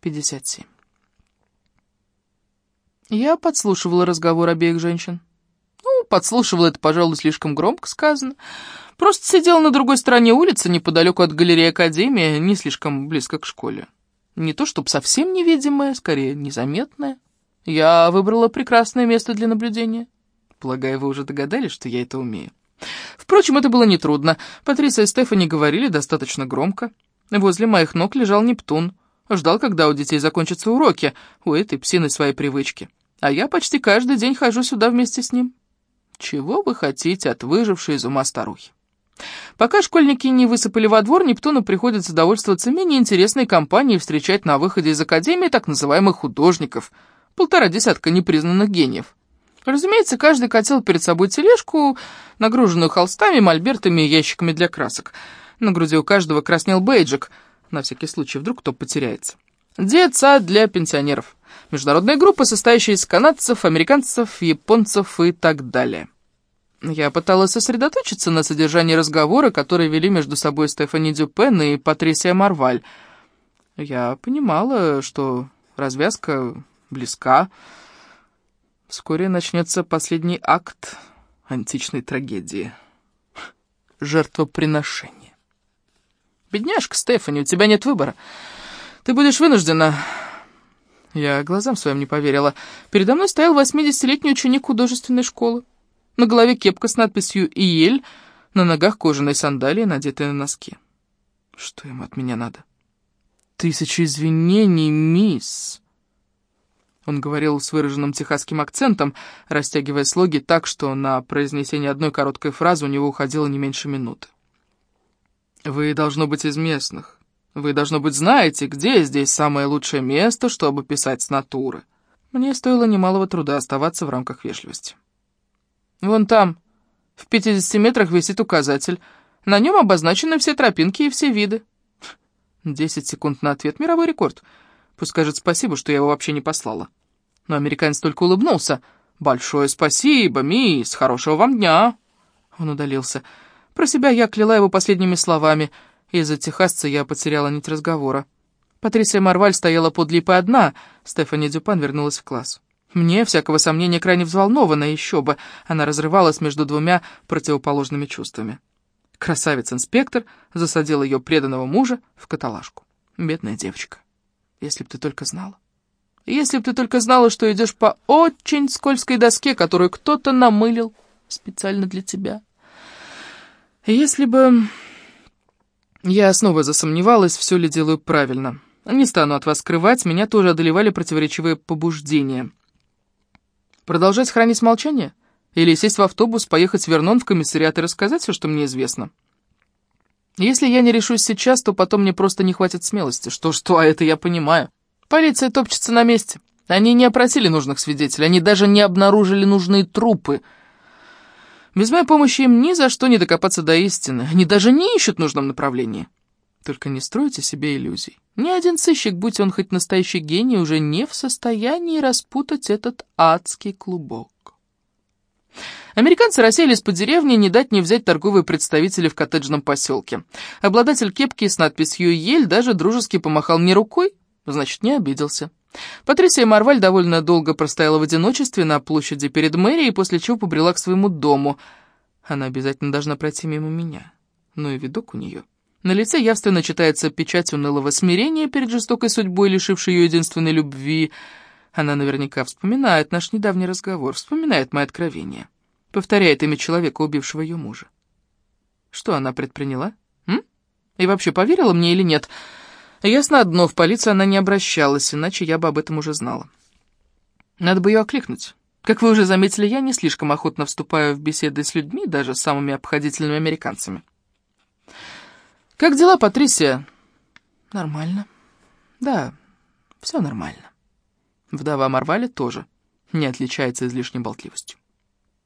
57. Я подслушивала разговор обеих женщин. Ну, подслушивала это, пожалуй, слишком громко сказано. Просто сидела на другой стороне улицы, неподалеку от галереи Академии, не слишком близко к школе. Не то чтобы совсем невидимая, скорее незаметная. Я выбрала прекрасное место для наблюдения. Полагаю, вы уже догадались, что я это умею. Впрочем, это было нетрудно. Патриция и Стефани говорили достаточно громко. Возле моих ног лежал Нептун. Ждал, когда у детей закончатся уроки. У этой псины свои привычки. А я почти каждый день хожу сюда вместе с ним. Чего вы хотите от выжившей из ума старухи? Пока школьники не высыпали во двор, Нептуну приходится довольствоваться менее интересной компанией встречать на выходе из академии так называемых художников, полтора десятка непризнанных гениев. Разумеется, каждый катил перед собой тележку, нагруженную холстами, мольбертами и ящиками для красок. На груди у каждого краснел бейджик, на всякий случай, вдруг кто потеряется. Детсад для пенсионеров. Международная группа, состоящая из канадцев, американцев, японцев и так далее. Я пыталась сосредоточиться на содержании разговора, который вели между собой Стефани Дюпен и Патрисия Марваль. Я понимала, что развязка близка. Вскоре начнется последний акт античной трагедии. Жертвоприношение. Бедняжка Стефани, у тебя нет выбора. Ты будешь вынуждена... Я глазам своим не поверила. Передо мной стоял 80-летний ученик художественной школы. На голове кепка с надписью «Иель», на ногах кожаные сандалии, надетые на носки. Что ему от меня надо? Тысячи извинений, мисс. Он говорил с выраженным техасским акцентом, растягивая слоги так, что на произнесение одной короткой фразы у него уходило не меньше минуты. «Вы, должно быть, из местных. Вы, должно быть, знаете, где здесь самое лучшее место, чтобы писать с натуры». Мне стоило немалого труда оставаться в рамках вежливости. Вон там, в 50 метрах, висит указатель. На нем обозначены все тропинки и все виды. Десять секунд на ответ — мировой рекорд. Пусть скажет спасибо, что я его вообще не послала. Но американец только улыбнулся. «Большое спасибо, мисс, хорошего вам дня!» Он удалился. Про себя я кляла его последними словами. Из-за техасца я потеряла нить разговора. Патрисия Марваль стояла под липой одна, Стефани Дюпан вернулась в класс. Мне, всякого сомнения, крайне взволнована, еще бы. Она разрывалась между двумя противоположными чувствами. Красавец-инспектор засадил ее преданного мужа в каталажку. Бедная девочка. Если б ты только знала. Если б ты только знала, что идешь по очень скользкой доске, которую кто-то намылил специально для тебя. Если бы... Я снова засомневалась, все ли делаю правильно. Не стану от вас скрывать, меня тоже одолевали противоречивые побуждения. Продолжать хранить молчание? Или сесть в автобус, поехать в Вернон в комиссариат и рассказать все, что мне известно? Если я не решусь сейчас, то потом мне просто не хватит смелости. Что-что, а это я понимаю. Полиция топчется на месте. Они не опросили нужных свидетелей, они даже не обнаружили нужные трупы. Без моей помощи им ни за что не докопаться до истины. Они даже не ищут в нужном направлении. Только не стройте себе иллюзий. Ни один сыщик, будь он хоть настоящий гений, уже не в состоянии распутать этот адский клубок. Американцы расселись по деревне, не дать не взять торговые представители в коттеджном поселке. Обладатель кепки с надписью «Ель» даже дружески помахал мне рукой, значит, не обиделся. Патрисия Марваль довольно долго простояла в одиночестве на площади перед мэрией, после чего побрела к своему дому. Она обязательно должна пройти мимо меня. Ну и видок у нее. На лице явственно читается печать унылого смирения перед жестокой судьбой, лишившей ее единственной любви. Она наверняка вспоминает наш недавний разговор, вспоминает мои откровения. Повторяет имя человека, убившего ее мужа. Что она предприняла? М? И вообще, поверила мне или нет? Ясно одно, в полицию она не обращалась, иначе я бы об этом уже знала. Надо бы ее окликнуть. Как вы уже заметили, я не слишком охотно вступаю в беседы с людьми, даже с самыми обходительными американцами. «Как дела, Патрисия?» «Нормально. Да, все нормально». Вдова Марвали тоже не отличается излишней болтливостью.